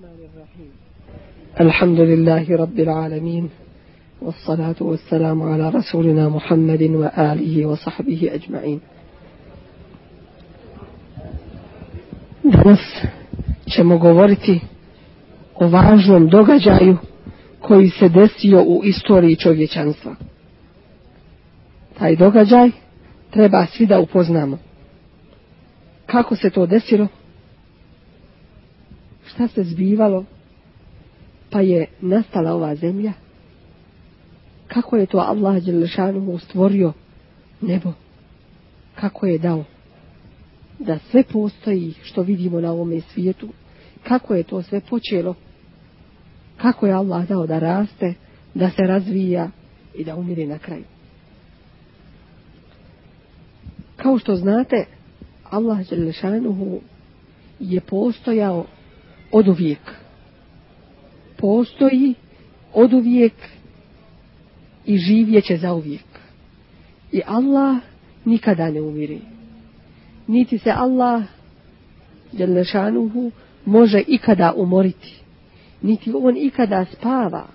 الرحمن الرحيم الحمد لله رب العالمين والصلاة والسلام على رسولنا محمد وآله وصحبه أجمعين Danas ćemo govoriti o važnom događaju koji se desio u istoriji čovječanstva. Taj događaj treba svi da upoznamo. Kako se to desilo? Šta se zbivalo, pa je nastala ova zemlja? Kako je to Allah Đelešanuhu stvorio nebo? Kako je dao da sve postoji što vidimo na ovome svijetu? Kako je to sve počelo? Kako je Allah dao da raste, da se razvija i da umire na kraju? Kao što znate, Allah Đelešanuhu je postojao od uvijek. Postoji od uvijek i živjet će za uvijek. I Allah nikada ne umiri. Niti se Allah Đelešanuhu može ikada umoriti. Niti on ikada spava.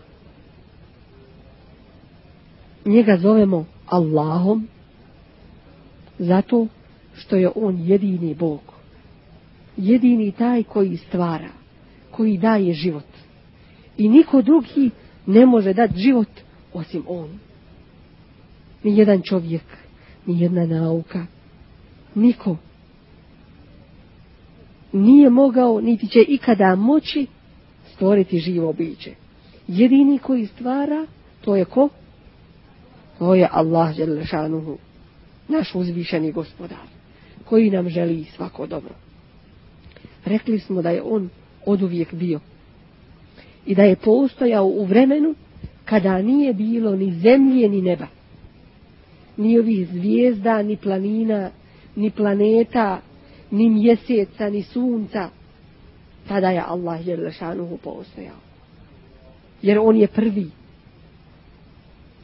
Njega zovemo Allahom zato što je on jedini Bog. Jedini taj koji stvara koji daje život. I niko drugi ne može dati život osim on. Ni jedan čovjek, ni jedna nauka, niko nije mogao, niti će ikada moći stvoriti živo biće. Jedini koji stvara, to je ko? To je Allah Đelešanuhu, naš uzvišeni gospodar, koji nam želi svako dobro. Rekli smo da je on uvijek bio. I da je postojao u vremenu kada nije bilo ni zemlje ni neba. Ni ovih zvijezda, ni planina, ni planeta, ni mjeseca, ni sunca. Tada je Allah Đelešanuhu postojao. Jer on je prvi.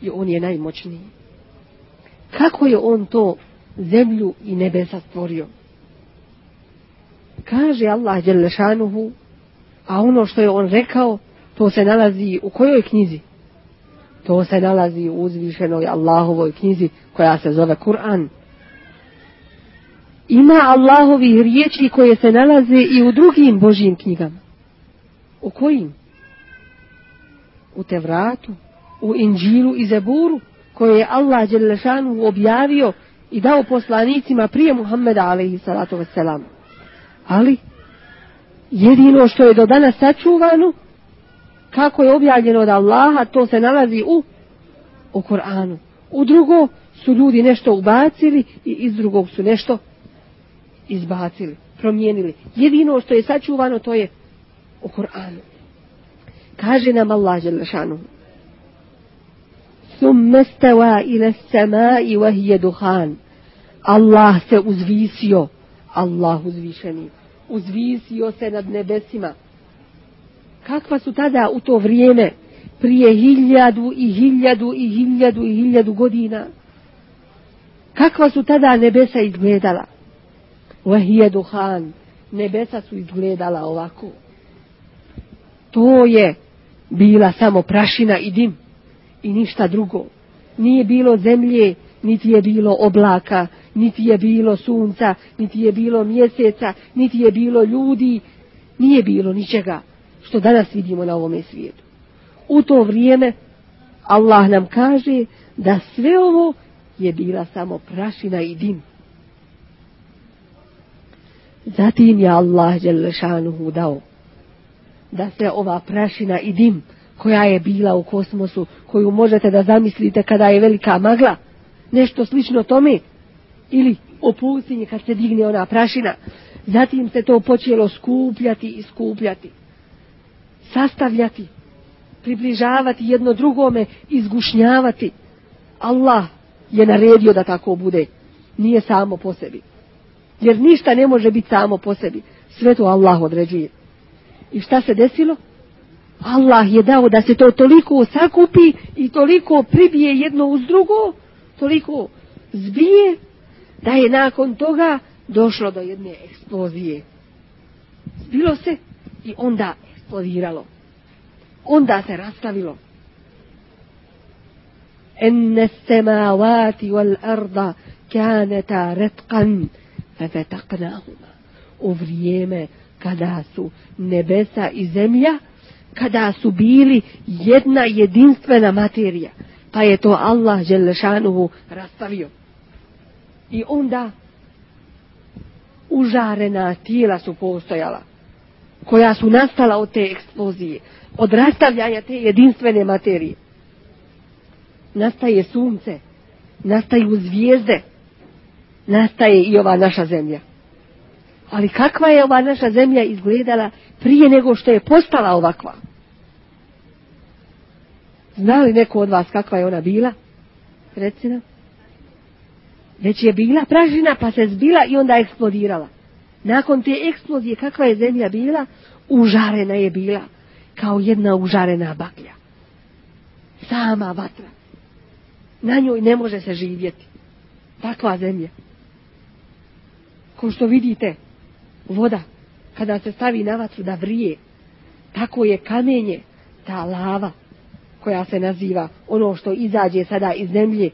I on je najmoćniji. Kako je on to zemlju i nebesa stvorio? Kaže Allah Đelešanuhu a ono što je on rekao, to se nalazi u kojoj knjizi? To se nalazi u uzvišenoj Allahovoj knjizi koja se zove Kur'an. Ima Allahovih riječi koje se nalaze i u drugim Božjim knjigama. U kojim? U Tevratu, u Inđilu i Zeburu, koje je Allah Đelešanu objavio i dao poslanicima prije Muhammeda alaihi salatu wasalam. Ali Jedino što je do danas sačuvano, kako je objavljeno od Allaha, to se nalazi u, u Koranu. U drugo su ljudi nešto ubacili i iz drugog su nešto izbacili, promijenili. Jedino što je sačuvano, to je u Koranu. Kaže nam Allah Đelešanu. Stava ila samai wa duhan. Allah se uzvisio, Allah uzvišeni uzvisio se nad nebesima. Kakva su tada u to vrijeme, prije hiljadu i hiljadu i hiljadu i hiljadu godina, kakva su tada nebesa izgledala? Vahije duhan, nebesa su izgledala ovako. To je bila samo prašina i dim i ništa drugo. Nije bilo zemlje, niti je bilo oblaka, niti je bilo sunca, niti je bilo mjeseca, niti je bilo ljudi, nije bilo ničega što danas vidimo na ovome svijetu. U to vrijeme Allah nam kaže da sve ovo je bila samo prašina i dim. Zatim je Allah Đelešanuhu dao da se ova prašina i dim koja je bila u kosmosu, koju možete da zamislite kada je velika magla, nešto slično tome, ili o pustinji kad se digne ona prašina. Zatim se to počelo skupljati i skupljati. Sastavljati, približavati jedno drugome, izgušnjavati. Allah je naredio da tako bude. Nije samo po sebi. Jer ništa ne može biti samo po sebi. Sve to Allah određuje. I šta se desilo? Allah je dao da se to toliko sakupi i toliko pribije jedno uz drugo, toliko zbije da je nakon toga došlo do jedne eksplozije. Bilo se i onda eksplodiralo. Onda se rastavilo. Enne semavati wal arda kaneta retkan fetaknahuma. U vrijeme kada su nebesa i zemlja, kada su bili jedna jedinstvena materija, pa je to Allah Želešanuhu rastavio. I onda užarena tijela su postojala, koja su nastala od te eksplozije, od rastavljanja te jedinstvene materije. Nastaje sunce, nastaju zvijezde, nastaje i ova naša zemlja. Ali kakva je ova naša zemlja izgledala prije nego što je postala ovakva? Zna li neko od vas kakva je ona bila? Reci nam. Već je bila pražina pa se zbila i onda eksplodirala. Nakon te eksplozije kakva je zemlja bila? Užarena je bila. Kao jedna užarena baklja. Sama vatra. Na njoj ne može se živjeti. Takva zemlja. Ko što vidite, voda, kada se stavi na vatru da vrije, tako je kamenje, ta lava, koja se naziva ono što izađe sada iz zemlje,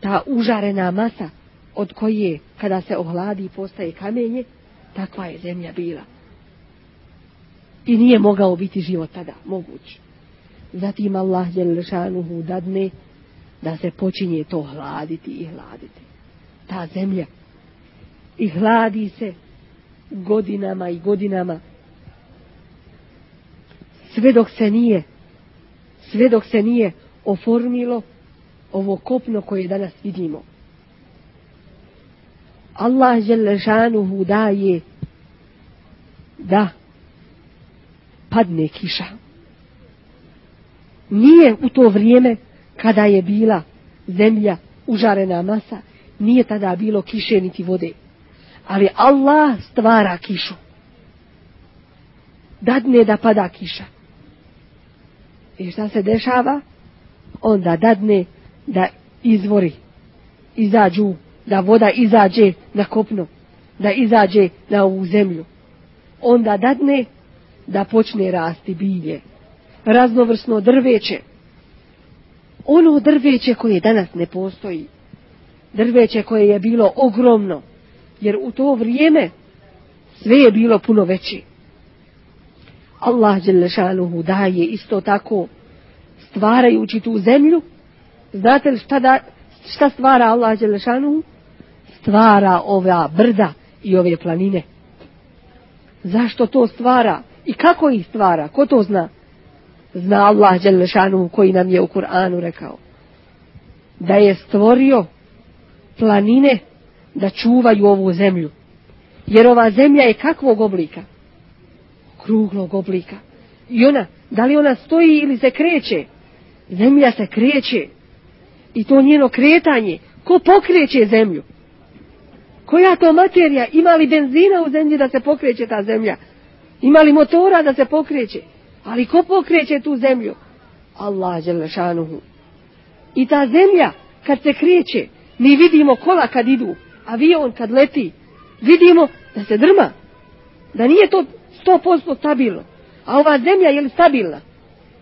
ta užarena masa od koje kada se ohladi postaje kamenje, takva je zemlja bila. I nije mogao biti život tada moguć. Zatim Allah Đelešanuhu dadne da se počinje to hladiti i hladiti. Ta zemlja. I hladi se godinama i godinama. Sve dok se nije, sve dok se nije oformilo ovo kopno koje danas vidimo. Allah Želešanuhu daje da padne kiša. Nije u to vrijeme kada je bila zemlja užarena masa, nije tada bilo kiše niti vode. Ali Allah stvara kišu. Dadne da pada kiša. I šta se dešava? Onda dadne da izvori izađu, da voda izađe na kopno, da izađe na ovu zemlju. Onda dadne da počne rasti bilje, raznovrsno drveće. Ono drveće koje danas ne postoji, drveće koje je bilo ogromno, jer u to vrijeme sve je bilo puno veće. Allah Đelešanuhu daje isto tako stvarajući tu zemlju Znate li šta, da, šta stvara Allah Đelešanu? Stvara ova brda i ove planine. Zašto to stvara? I kako ih stvara? Ko to zna? Zna Allah Đelešanu koji nam je u Kur'anu rekao. Da je stvorio planine da čuvaju ovu zemlju. Jer ova zemlja je kakvog oblika? Kruglog oblika. I ona, da li ona stoji ili se kreće? Zemlja se kreće i to njeno kretanje, ko pokreće zemlju? Koja to materija? Ima li benzina u zemlji da se pokreće ta zemlja? Ima li motora da se pokreće? Ali ko pokreće tu zemlju? Allah Đelešanuhu. I ta zemlja, kad se kreće, mi vidimo kola kad idu, avion kad leti, vidimo da se drma. Da nije to sto posto stabilno. A ova zemlja je li stabilna?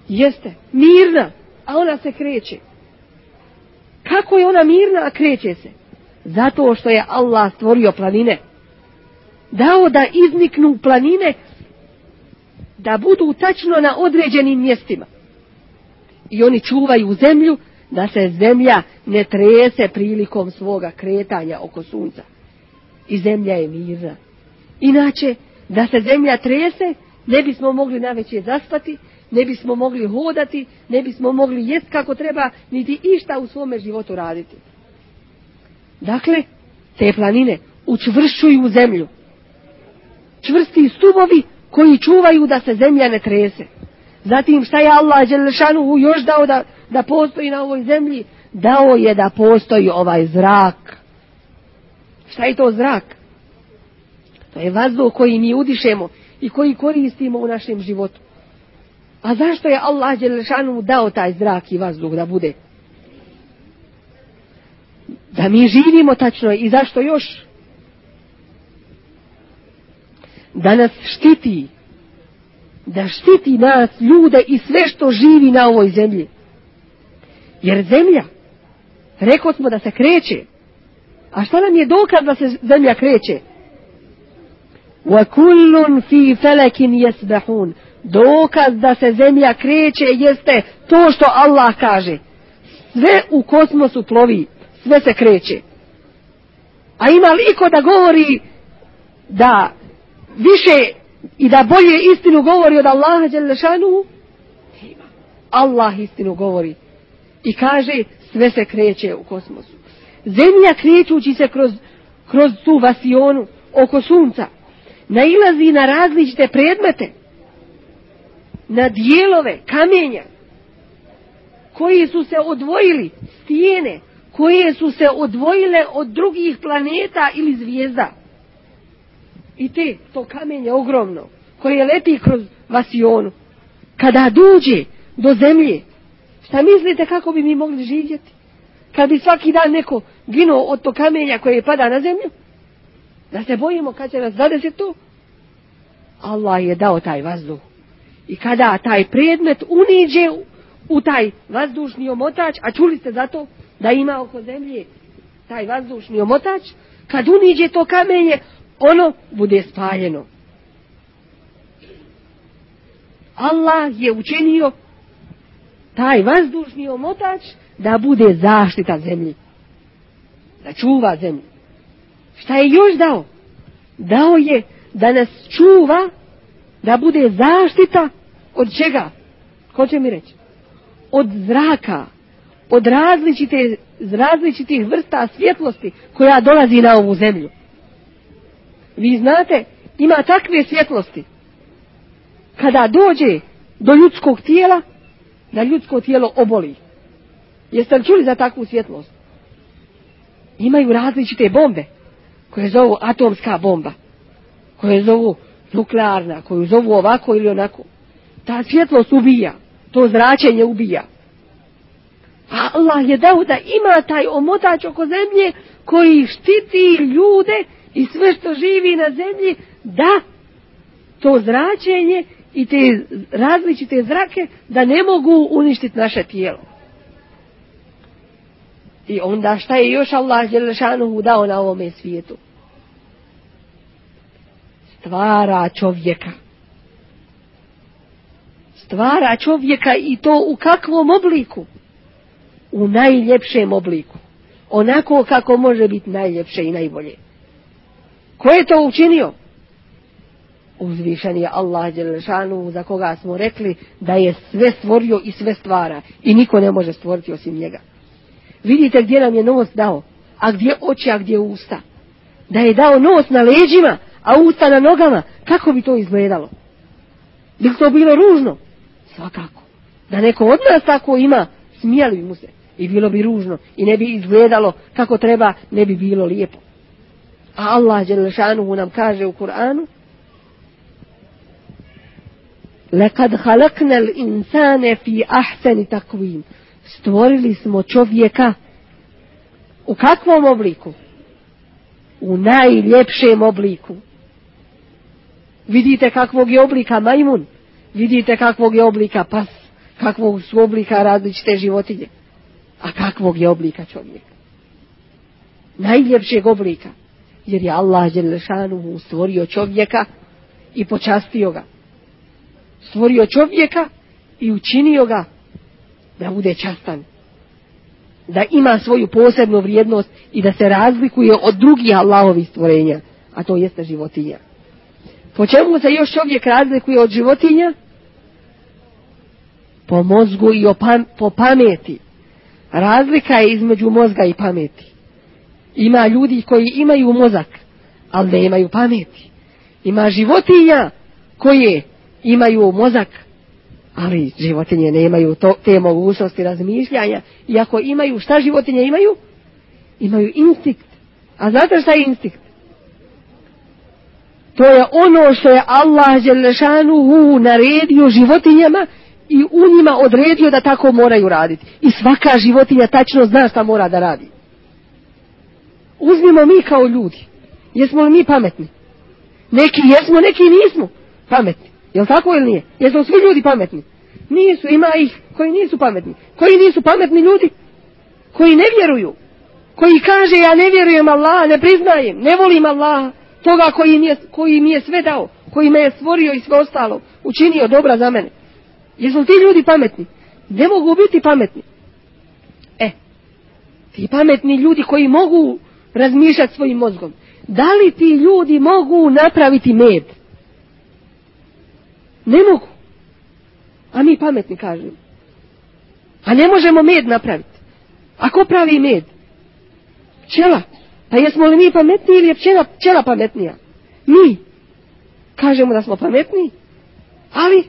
Jeste, mirna, a ona se kreće. Kako je ona mirna, a kreće se? Zato što je Allah stvorio planine. Dao da izniknu planine, da budu tačno na određenim mjestima. I oni čuvaju zemlju, da se zemlja ne trese prilikom svoga kretanja oko sunca. I zemlja je mirna. Inače, da se zemlja trese, ne bismo mogli naveće zaspati, ne bismo mogli hodati, ne bismo mogli jest kako treba, niti išta u svome životu raditi. Dakle, te planine učvršćuju zemlju. Čvrsti stubovi koji čuvaju da se zemlja ne trese. Zatim šta je Allah Đelešanu još dao da, da postoji na ovoj zemlji? Dao je da postoji ovaj zrak. Šta je to zrak? To je vazduh koji mi udišemo i koji koristimo u našem životu. A zašto je Allah Đelešanu dao taj zrak i vazduh da bude? Da mi živimo tačno i zašto još? da nas štiti, da štiti nas, ljude i sve što živi na ovoj zemlji. Jer zemlja, rekao smo da se kreće, a šta nam je dokaz da se zemlja kreće? وَكُلٌّ فِي فَلَكٍ يَسْبَحُونَ Dokaz da se zemlja kreće jeste to što Allah kaže. Sve u kosmosu plovi, sve se kreće. A ima li iko da govori da više i da bolje istinu govori od Allaha Đelešanu? Allah istinu govori. I kaže sve se kreće u kosmosu. Zemlja krećući se kroz, kroz tu vasionu oko sunca nailazi na različite predmete, na dijelove kamenja koji su se odvojili, stijene koje su se odvojile od drugih planeta ili zvijezda. I te, to kamenje ogromno, koje leti kroz vasionu, kada dođe do zemlje, šta mislite kako bi mi mogli živjeti? Kad bi svaki dan neko ginuo od to kamenja koje pada na zemlju? Da se bojimo kad će nas zadesiti to? Allah je dao taj vazduh. I kada taj predmet uniđe u taj vazdušni omotač, a čuli ste zato da ima oko zemlje taj vazdušni omotač, kad uniđe to kamenje, ono bude spaljeno. Allah je učinio taj vazdušni omotač da bude zaštita zemlji. Da čuva zemlju. Šta je još dao? Dao je da nas čuva, da bude zaštita od čega? Ko će mi reći? Od zraka, od različite, različitih vrsta svjetlosti koja dolazi na ovu zemlju. Vi znate, ima takve svjetlosti. Kada dođe do ljudskog tijela, da ljudsko tijelo oboli. Jeste li čuli za takvu svjetlost? Imaju različite bombe, koje zovu atomska bomba, koje zovu nuklearna, koju zovu ovako ili onako. Ta svjetlost ubija, to zračenje ubija. A Allah je dao da ima taj omotač oko zemlje koji štiti ljude i sve što živi na zemlji da to zračenje i te različite zrake da ne mogu uništiti naše tijelo. I onda šta je još Allah Đelešanuhu dao na ovome svijetu? Stvara čovjeka. Stvara čovjeka i to u kakvom obliku? U najljepšem obliku. Onako kako može biti najljepše i najbolje. Ko je to učinio? Uzvišen je Allah Đelešanu za koga smo rekli da je sve stvorio i sve stvara i niko ne može stvoriti osim njega. Vidite gdje nam je nos dao, a gdje oči, a gdje usta. Da je dao nos na leđima, a usta na nogama, kako bi to izgledalo? Bi to bilo ružno? Svakako. Da neko od nas tako ima, smijali mu se. I bilo bi ružno. I ne bi izgledalo kako treba, ne bi bilo lijepo. A Allah Đelešanuhu nam kaže u Kur'anu Lekad halaknel insane fi ahseni takvim. Stvorili smo čovjeka u kakvom obliku? U najljepšem obliku. Vidite kakvog je oblika majmun, vidite kakvog je oblika pas, kakvog su oblika različite životinje, a kakvog je oblika čovjeka. Najljepšeg oblika jer je Allah Đelešanuhu stvorio čovjeka i počastio ga. Stvorio čovjeka i učinio ga da bude častan. Da ima svoju posebnu vrijednost i da se razlikuje od drugih Allahovih stvorenja, a to jeste životinja. Po čemu se još čovjek razlikuje od životinja? Po mozgu i po pameti. Razlika je između mozga i pameti. Ima ljudi koji imaju mozak, ali ne imaju pameti. Ima životinja koje imaju mozak, ali životinje nemaju to, te mogućnosti razmišljanja. I ako imaju, šta životinje imaju? Imaju instinkt. A znate šta je instinkt? To je ono što je Allah Želešanuhu naredio životinjama i u njima odredio da tako moraju raditi. I svaka životinja tačno zna šta mora da radi uzmimo mi kao ljudi. Jesmo li mi pametni? Neki jesmo, neki nismo pametni. Jel tako ili nije? Jesu svi ljudi pametni? Nisu, ima ih koji nisu pametni. Koji nisu pametni ljudi? Koji ne vjeruju. Koji kaže ja ne vjerujem Allah, ne priznajem, ne volim Allah. Toga koji mi je, koji mi je sve dao. Koji me je stvorio i sve ostalo. Učinio dobra za mene. Jesu ti ljudi pametni? Ne mogu biti pametni. E, ti pametni ljudi koji mogu razmišljati svojim mozgom. Da li ti ljudi mogu napraviti med? Ne mogu. A mi pametni kažemo. A ne možemo med napraviti. A ko pravi med? Pčela. Pa jesmo li mi pametniji ili je pčela, pčela pametnija? Mi. Kažemo da smo pametniji. Ali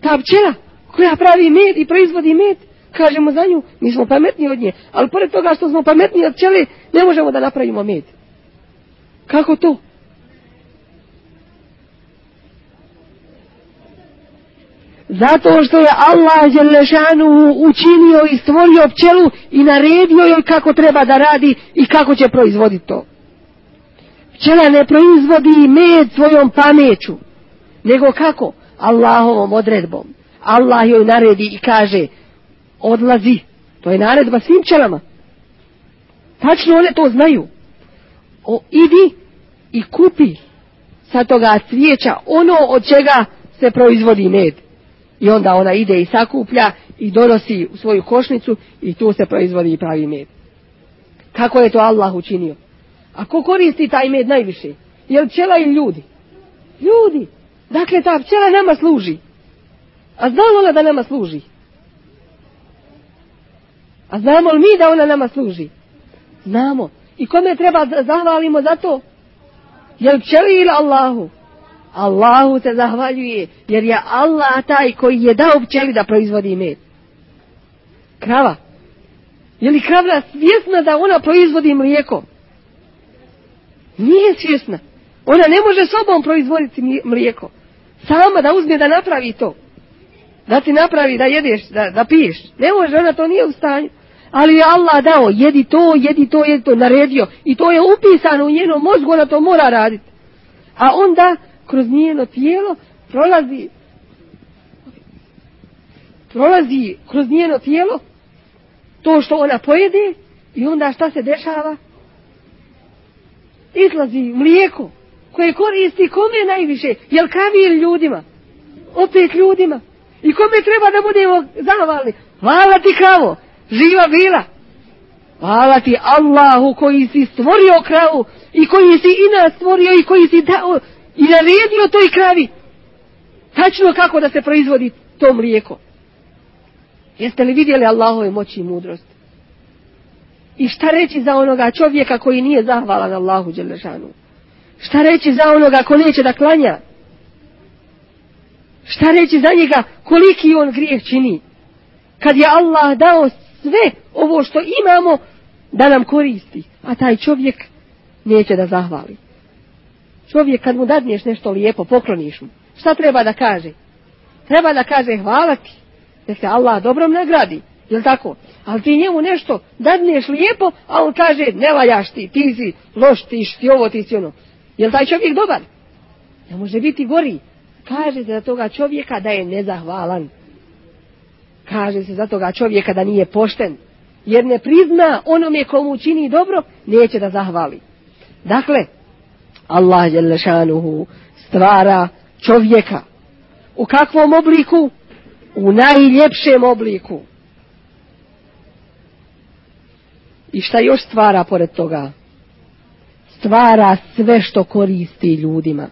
ta pčela koja pravi med i proizvodi med, kažemo za nju, mi smo pametniji od nje. Ali pored toga što smo pametniji od pčele, ne možemo da napravimo med. Kako to? Zato što je Allah Đelešanu učinio i stvorio pčelu i naredio joj kako treba da radi i kako će proizvoditi to. Pčela ne proizvodi med svojom pameću, nego kako? Allahovom odredbom. Allah joj naredi i kaže odlazi. To je naredba svim pčelama. Tačno one to znaju. O, idi i kupi sa toga cvijeća ono od čega se proizvodi med. I onda ona ide i sakuplja i donosi u svoju košnicu i tu se proizvodi i pravi med. Kako je to Allah učinio? A ko koristi taj med najviše? Je pčela ili ljudi? Ljudi. Dakle, ta pčela nama služi. A znamo li da nama služi? A znamo li mi da ona nama služi? Znamo. I kome treba zahvalimo za to? Jel pčeli ili Allahu? Allahu se zahvaljuje, jer je Allah taj koji je dao pčeli da proizvodi med. Krava. Je li krava svjesna da ona proizvodi mlijeko? Nije svjesna. Ona ne može sobom proizvoditi mlijeko. Sama da uzme da napravi to. Da ti napravi da jedeš, da, da piješ. Ne može, ona to nije u stanju. Ali je Allah dao, jedi to, jedi to, jedi to, naredio. I to je upisano u njenom mozgu, ona to mora raditi. A onda kroz njeno tijelo prolazi prolazi kroz njeno tijelo to što ona pojede i onda šta se dešava? Izlazi mlijeko koje koristi kome najviše? Jel kavi ili ljudima? Opet ljudima. I kome treba da budemo zahvalni? Hvala ti kravo, živa bila. Hvala ti Allahu koji si stvorio kravu i koji si i nas stvorio i koji si dao i naredio toj kravi tačno kako da se proizvodi to mlijeko. Jeste li vidjeli Allahove moći i mudrost? I šta reći za onoga čovjeka koji nije zahvalan Allahu Đelešanu? Šta reći za onoga ko neće da klanja? Šta reći za njega koliki on grijeh čini? Kad je Allah dao sve ovo što imamo da nam koristi, a taj čovjek neće da zahvali. Čovjek kad mu dadneš nešto lijepo, pokloniš mu. Šta treba da kaže? Treba da kaže hvala ti. Da se Allah dobrom nagradi. Jel tako? Ali ti njemu nešto dadneš lijepo, a on kaže ne valjaš ti, ti si loš, ti ti ovo, ti si ono. Jel taj čovjek dobar? Ne može biti gori. Kaže se za toga čovjeka da je nezahvalan. Kaže se za toga čovjeka da nije pošten. Jer ne prizna onome komu čini dobro, neće da zahvali. Dakle, Allah Đelešanuhu stvara čovjeka. U kakvom obliku? U najljepšem obliku. I šta još stvara pored toga? Stvara sve što koristi ljudima.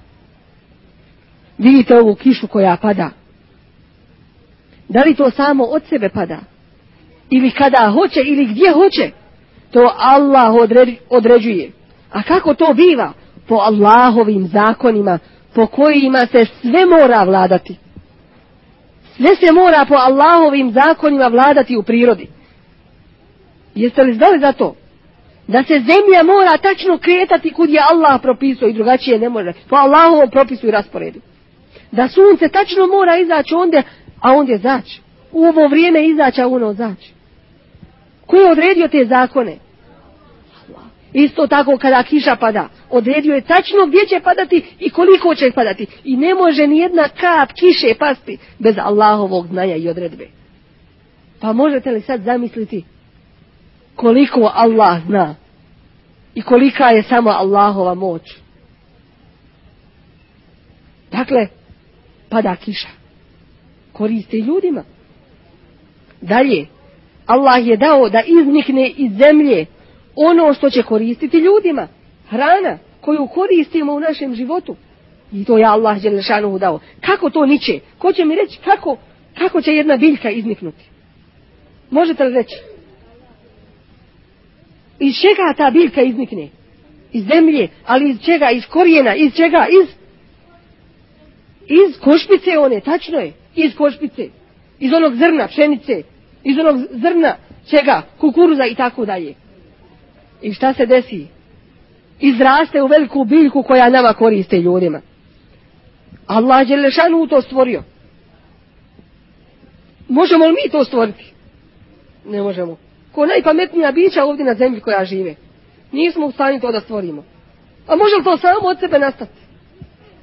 Vidite ovu kišu koja pada. Da li to samo od sebe pada? Ili kada hoće ili gdje hoće? To Allah određuje. A kako to biva? Po Allahovim zakonima po kojima se sve mora vladati. Sve se mora po Allahovim zakonima vladati u prirodi. Jeste li znali za to? Da se zemlja mora tačno kretati kud je Allah propisao i drugačije ne može. Po Allahovom propisu i rasporedu. Da sunce tačno mora izaći onda, a ondje zaći. U ovo vrijeme izaći, a ono zaći. Ko je odredio te zakone? Isto tako kada kiša pada, odredio je tačno gdje će padati i koliko će padati. I ne može ni jedna kap kiše pasti bez Allahovog znanja i odredbe. Pa možete li sad zamisliti koliko Allah zna i kolika je samo Allahova moć. Dakle, pada kiša. Koriste ljudima. Dalje, Allah je dao da iznikne iz zemlje ono što će koristiti ljudima. Hrana koju koristimo u našem životu. I to je Allah Đelešanu dao. Kako to niče? Ko će mi reći kako, kako će jedna biljka izniknuti? Možete li reći? Iz čega ta biljka iznikne? Iz zemlje, ali iz čega? Iz korijena, iz čega? Iz, iz košpice one, tačno je. Iz košpice. Iz onog zrna, pšenice. Iz onog zrna, čega? Kukuruza i tako dalje. I šta se desi? Izraste u veliku biljku koja nama koriste ljudima. Allah je lešanu to stvorio. Možemo li mi to stvoriti? Ne možemo. Ko najpametnija bića ovdje na zemlji koja žive. Nismo u stanju to da stvorimo. A može li to samo od sebe nastati?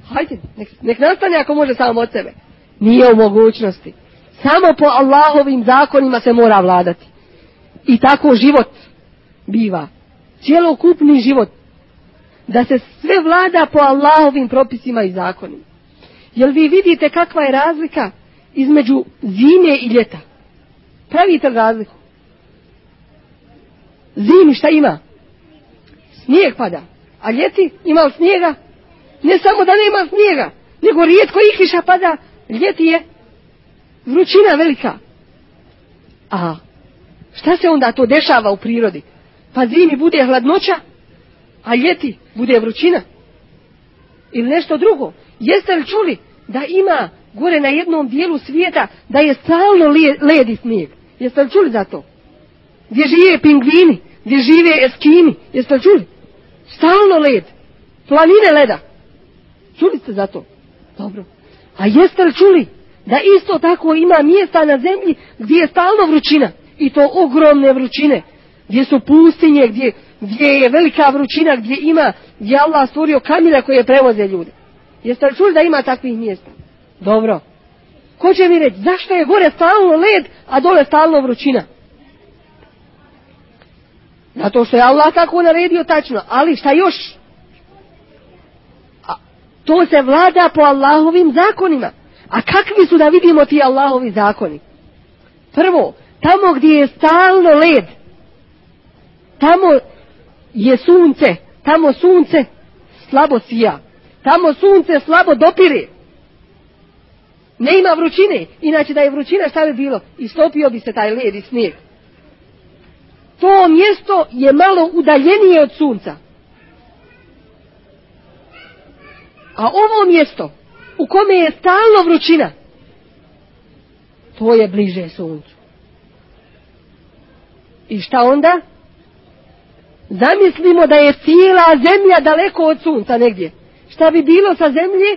Hajde, nek, nek nastane ako može samo od sebe. Nije u mogućnosti. Samo po Allahovim zakonima se mora vladati. I tako život biva. Cijelokupni život. Da se sve vlada po Allahovim propisima i zakonima. Jel vi vidite kakva je razlika između zime i ljeta? Pravite razliku? Zimi šta ima? Snijeg pada. A ljeti ima snijega? Ne samo da nema snijega, nego rijetko i kiša pada. Ljeti je vrućina velika. A šta se onda to dešava u prirodi? Pa zimi bude hladnoća, a ljeti bude vrućina. Ili nešto drugo. Jeste li čuli da ima gore na jednom dijelu svijeta da je stalno led i snijeg? Jeste li čuli za to? Gdje žive pingvini, gdje žive eskimi. Jeste li čuli? Stalno led. Planine leda. Čuli ste za to? Dobro. A jeste li čuli da isto tako ima mjesta na zemlji gdje je stalno vrućina? I to ogromne vrućine. Gdje su pustinje, gdje, gdje je velika vrućina, gdje ima, gdje Allah stvorio kamile koje prevoze ljude. Jeste li čuli da ima takvih mjesta? Dobro. Ko će mi reći, zašto je gore stalno led, a dole stalno vrućina? Zato što je Allah tako naredio tačno. Ali šta još? A, to se vlada po Allahovim zakonima. A kakvi su da vidimo ti Allahovi zakoni? Prvo, tamo gdje je stalno led, tamo je sunce, tamo sunce slabo sija, tamo sunce slabo dopire. Ne ima vrućine, inače da je vrućina šta bi bilo? Istopio bi se taj led i snijeg to mjesto je malo udaljenije od sunca. A ovo mjesto u kome je stalno vrućina, to je bliže suncu. I šta onda? Zamislimo da je cijela zemlja daleko od sunca negdje. Šta bi bilo sa zemlje?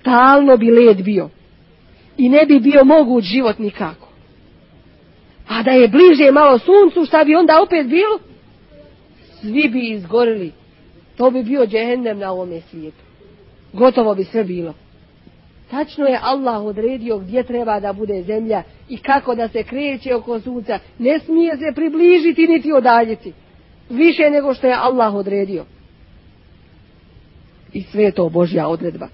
Stalno bi led bio. I ne bi bio moguć život nikako. A da je bliže malo suncu, šta bi onda opet bilo? Svi bi izgorili. To bi bio džehendem na ovome svijetu. Gotovo bi sve bilo. Tačno je Allah odredio gdje treba da bude zemlja i kako da se kreće oko sunca. Ne smije se približiti niti odaljiti. Više nego što je Allah odredio. I sve je to Božja odredba.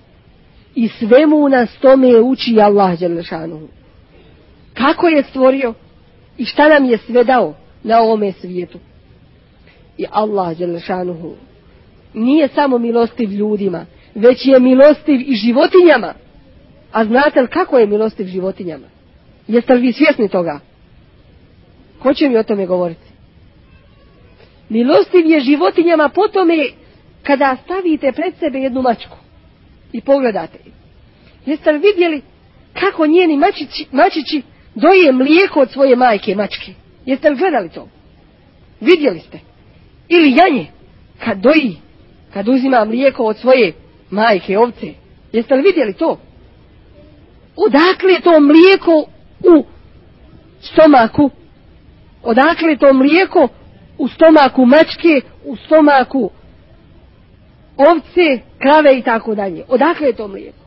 I svemu nas tome uči Allah Đelešanu. Kako je stvorio? i šta nam je sve dao na ovome svijetu. I Allah Đelešanuhu nije samo milostiv ljudima, već je milostiv i životinjama. A znate li kako je milostiv životinjama? Jeste li vi svjesni toga? Ko će mi o tome govoriti? Milostiv je životinjama po tome kada stavite pred sebe jednu mačku i pogledate. Jeste li vidjeli kako njeni mačići, mačići doje mlijeko od svoje majke mačke. Jeste li gledali to? Vidjeli ste? Ili janje, kad doji, kad uzima mlijeko od svoje majke, ovce. Jeste li vidjeli to? Odakle je to mlijeko u stomaku? Odakle je to mlijeko u stomaku mačke, u stomaku ovce, krave i tako dalje. Odakle je to mlijeko?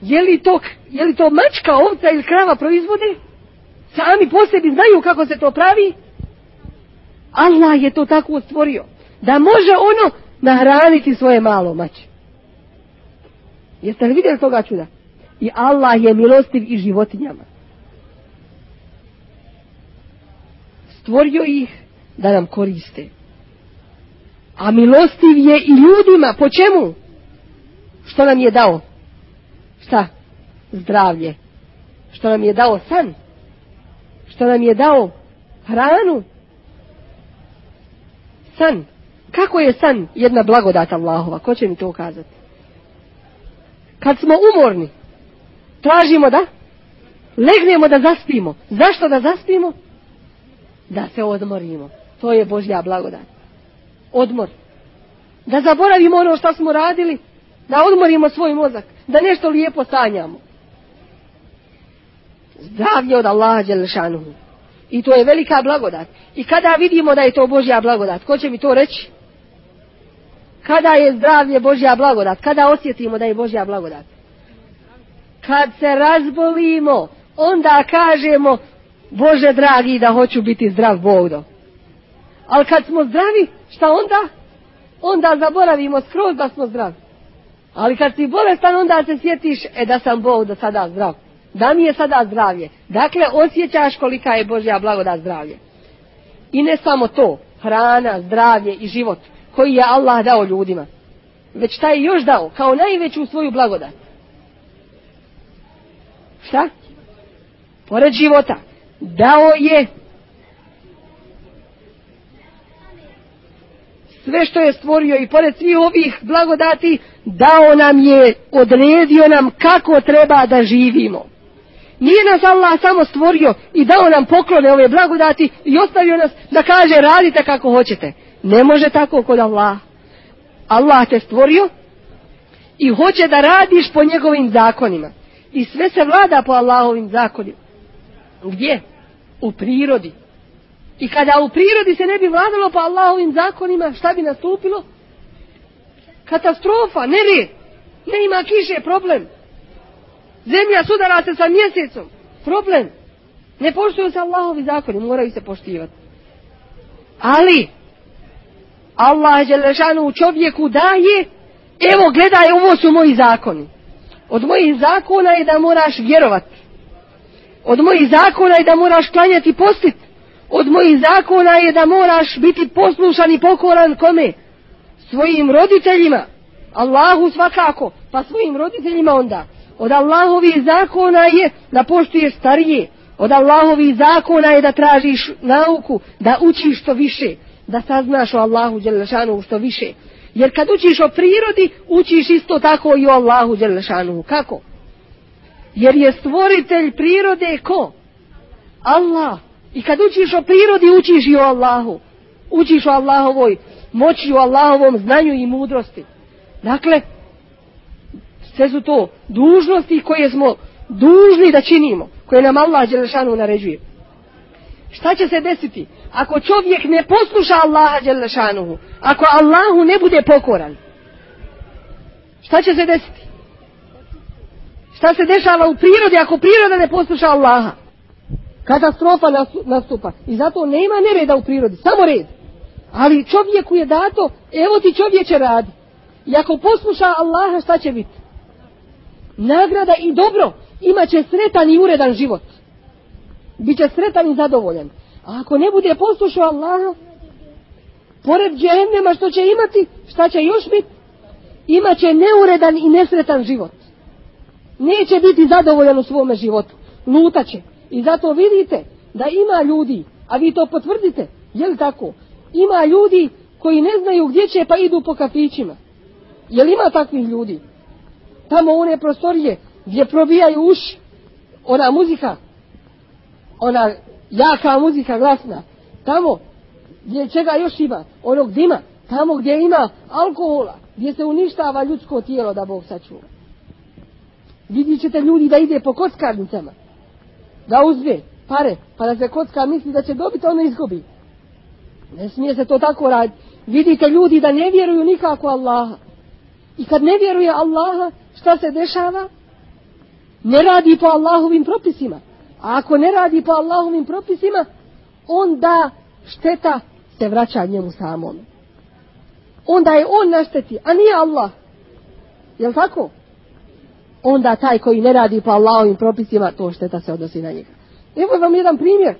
Je li to, je li to mačka, ovca ili krava proizvode? Sami po sebi znaju kako se to pravi? Allah je to tako stvorio. Da može ono nahraniti svoje malo mače. Jeste li vidjeli toga čuda? I Allah je milostiv i životinjama. Stvorio ih da nam koriste. A milostiv je i ljudima. Po čemu? Što nam je dao? Šta? Zdravlje. Što nam je dao san? Što nam je dao hranu? San. Kako je san jedna blagodata Allahova? Ko će mi to ukazati? Kad smo umorni, tražimo da legnemo da zaspimo. Zašto da zaspimo? Da se odmorimo. To je Božja blagodat. Odmor. Da zaboravimo ono što smo radili, da odmorimo svoj mozak, da nešto lijepo sanjamo. Zdravlje od Allaha Đelešanuhu. I to je velika blagodat. I kada vidimo da je to Božja blagodat, ko će mi to reći? Kada je zdravlje Božja blagodat? Kada osjetimo da je Božja blagodat? Kad se razbolimo, onda kažemo Bože dragi da hoću biti zdrav Bog do. Ali kad smo zdravi, šta onda? Onda zaboravimo skroz da smo zdravi. Ali kad si bolestan, onda se sjetiš, e da sam Bog do sada zdrav. Da mi je sada zdravlje. Dakle, osjećaš kolika je Božja blagodat zdravlje. I ne samo to, hrana, zdravlje i život koji je Allah dao ljudima. Već taj je još dao, kao najveću svoju blagodat. Šta? Pored života. Dao je sve što je stvorio i pored svih ovih blagodati dao nam je, odredio nam kako treba da živimo. Nije nas Allah samo stvorio i dao nam poklone ove blagodati i ostavio nas da kaže radite kako hoćete. Ne može tako kod Allah. Allah te stvorio i hoće da radiš po njegovim zakonima. I sve se vlada po Allahovim zakonima. Gdje? U prirodi. I kada u prirodi se ne bi vladalo po Allahovim zakonima, šta bi nastupilo? Katastrofa, nered. Ne ima kiše, problem. Zemlja sudara se sa mjesecom. Problem. Ne poštuju se Allahovi zakoni, moraju se poštivati. Ali, Allah u čovjeku daje, evo gledaj, ovo su moji zakoni. Od mojih zakona je da moraš vjerovati. Od mojih zakona je da moraš klanjati postit. Od mojih zakona je da moraš biti poslušan i pokoran kome? Svojim roditeljima. Allahu svakako, pa svojim roditeljima onda. Od Allahovih zakona je da poštuješ starije. Od Allahovih zakona je da tražiš nauku, da učiš što više, da saznaš o Allahu Đelešanu što više. Jer kad učiš o prirodi, učiš isto tako i o Allahu Đelešanu. Kako? Jer je stvoritelj prirode ko? Allah. I kad učiš o prirodi, učiš i o Allahu. Učiš o Allahovoj moći, o Allahovom znanju i mudrosti. Dakle, sve su to dužnosti koje smo dužni da činimo, koje nam Allah Đelešanu naređuje. Šta će se desiti? Ako čovjek ne posluša Allaha Đelešanuhu, ako Allahu ne bude pokoran, šta će se desiti? Šta se dešava u prirodi ako priroda ne posluša Allaha? Katastrofa nastupa. I zato nema nereda u prirodi, samo red. Ali čovjeku je dato, evo ti čovječe radi. I ako posluša Allaha, šta će biti? Nagrada i dobro. Imaće sretan i uredan život. Biće sretan i zadovoljan. A ako ne bude poslušao Allaha, pored džehennema što će imati, šta će još biti? Imaće neuredan i nesretan život. Neće biti zadovoljan u svome životu. Lutaće. I zato vidite da ima ljudi, a vi to potvrdite, je li tako? Ima ljudi koji ne znaju gdje će pa idu po kafićima. Jel ima takvih ljudi? Tamo one prostorije gdje probijaju uši, ona muzika, ona jaka muzika glasna, tamo gdje čega još ima, onog dima, tamo gdje ima alkohola, gdje se uništava ljudsko tijelo da Bog sačuva. Vidjet ćete ljudi da ide po kockarnicama, da uzme pare, pa da se kocka misli da će dobiti, ono izgubi. Ne smije se to tako raditi. Vidite ljudi da ne vjeruju nikako Allaha. I kad ne vjeruje Allaha, šta se dešava? Ne radi po Allahovim propisima. A ako ne radi po Allahovim propisima, onda šteta se vraća njemu samom. Onda je on našteti, a nije Allah. Jel tako? Onda taj koji ne radi po Allahovim propisima, to šteta se odnosi na njega. Evo vam jedan primjer.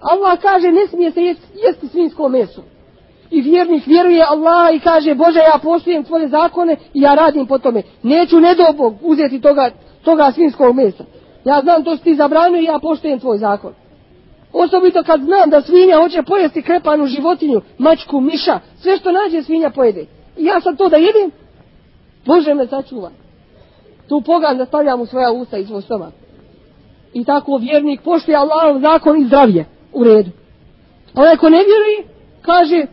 Allah kaže ne smije se jesti, jesti svinsko meso. I vjernik vjeruje Allah i kaže Bože ja poštujem tvoje zakone i ja radim po tome. Neću nedobog uzeti toga, toga svinskog mesa. Ja znam to što ti zabranio i ja poštujem tvoj zakon. Osobito kad znam da svinja hoće pojesti krepanu životinju, mačku, miša, sve što nađe svinja pojede. I ja sam to da jedem, Bože me sačuva. Tu pogan da stavljam u svoja usta i svoj stomak. I tako vjernik poštuje Allahov zakon i zdravlje u redu. Onaj ko ne vjeruje, kaže,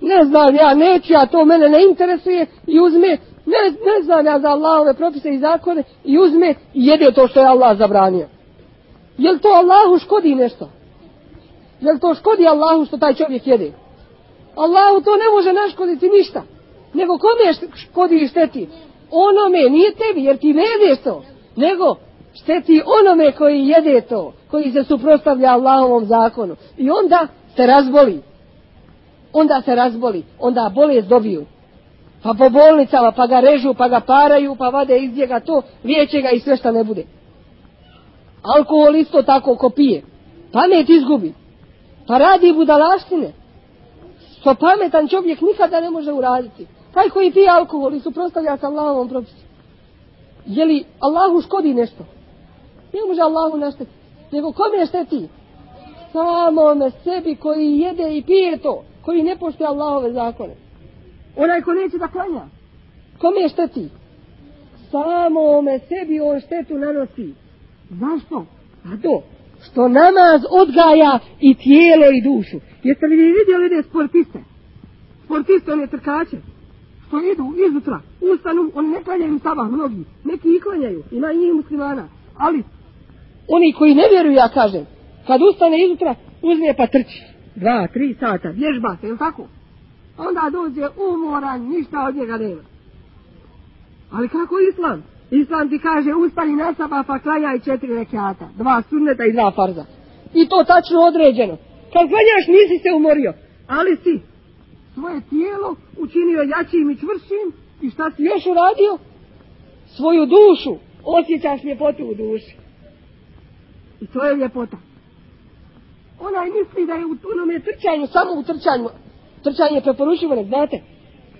ne znam ja, neću ja, to mene ne interesuje i uzme, ne, ne znam ja za Allahove propise i zakone i uzme i jede to što je Allah zabranio. Jel to Allahu škodi nešto? Jel to škodi Allahu što taj čovjek jede? Allahu to ne može naškoditi ništa. Nego kome škodi i šteti? Onome, nije tebi, jer ti ne jedeš to. Nego šteti onome koji jede to, koji se suprostavlja Allahovom zakonu. I onda se razboli. Onda se razboli, onda bolest dobiju. Pa po bolnicama, pa ga režu, pa ga paraju, pa vade iz njega to, liječe ga i sve što ne bude. Alkohol isto tako ko pije. Pamet izgubi. Pa radi budalaštine. Što pametan čovjek nikada ne može uraditi. Taj koji pije alkohol i suprostavlja se Allahovom propisu. Je li Allahu škodi nešto? Ne može Allahu našteti. Nego kome šteti? Samome sebi koji jede i pije to. Koji ne poštuje Allahove zakone. Onaj ko neće da klanja. Kome šteti? Samome sebi on štetu nanosi. Zašto? A to, što namaz odgaja i tijelo i dušu. Jeste li vidjeli one sportiste? Sportiste, one trkače, što idu izutra, ustanu, oni ne klanjaju sabah mnogi, neki i klanjaju, ima i njih muslimana, ali oni koji ne vjeruju, ja kažem, kad ustane izutra, uzme pa trči, dva, tri sata, vježba se, je tako? Onda dođe umoran, ništa od njega nema. Ali kako islam? Islam ti kaže ustani na sabah pa klanjaj četiri rekiata, dva sunneta i dva farza. I to tačno određeno. Kad klanjaš nisi se umorio, ali si svoje tijelo učinio jačim i čvršim i šta si još uradio? Svoju dušu. Osjećaš ljepotu u duši. I to je ljepota. Onaj misli da je u onome trčanju, samo u trčanju. Trčanje je preporučivo, ne znate.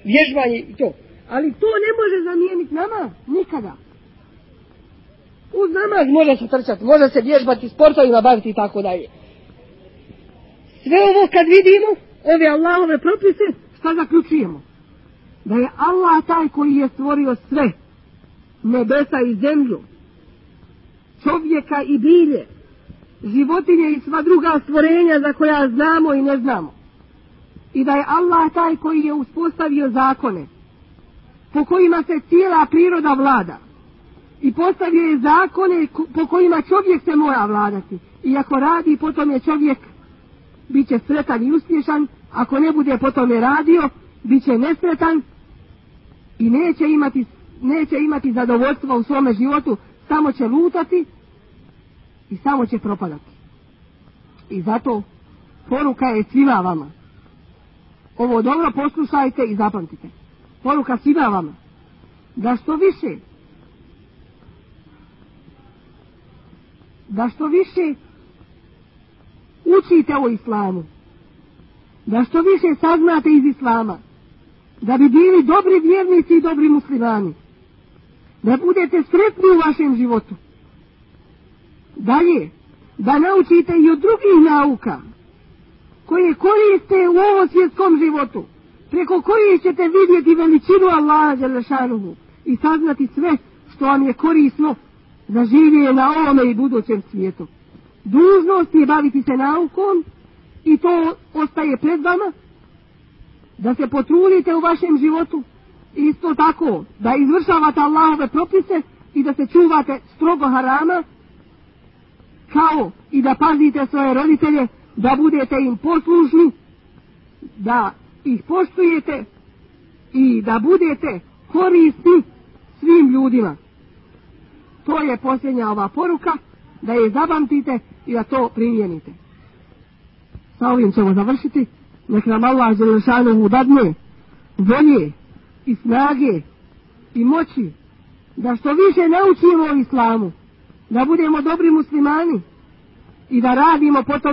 Vježbanje i to. Ali to ne može zamijeniti nama nikada. Uz namaz može se trčati, može se vježbati, sportovima baviti i tako dalje. Sve ovo kad vidimo, ove Allahove propise, šta zaključujemo? Da je Allah taj koji je stvorio sve, nebesa i zemlju, čovjeka i bilje, životinje i sva druga stvorenja za koja znamo i ne znamo. I da je Allah taj koji je uspostavio zakone, po kojima se cijela priroda vlada. I postavio je zakone po kojima čovjek se mora vladati. I ako radi, potom je čovjek bit će sretan i uspješan, ako ne bude po tome radio, bit će nesretan i neće imati, neće imati zadovoljstva u svome životu, samo će lutati i samo će propadati. I zato poruka je svima vama. Ovo dobro poslušajte i zapamtite. Poruka svima vama. Da što više da što više učite o islamu, da što više saznate iz islama, da bi bili dobri vjernici i dobri muslimani, da budete sretni u vašem životu. Dalje, da naučite i od drugih nauka, koje koriste u ovom svjetskom životu, preko kojih ćete vidjeti veličinu Allaha Đelešanuhu i saznati sve što vam je korisno za življenje na ovome i budućem svijetu. Dužnost je baviti se naukom i to ostaje pred vama, da se potrudite u vašem životu, isto tako da izvršavate Allahove propise i da se čuvate strogo harama, kao i da pazite svoje roditelje, da budete im poslušni, da ih poštujete i da budete korisni svim ljudima. To je posljednja ova poruka, da je zapamtite i da to primijenite. Sa ovim ćemo završiti. Nek nam Allah Želešanovu dadne volje i snage i moći da što više naučimo o islamu, da budemo dobri muslimani i da radimo potom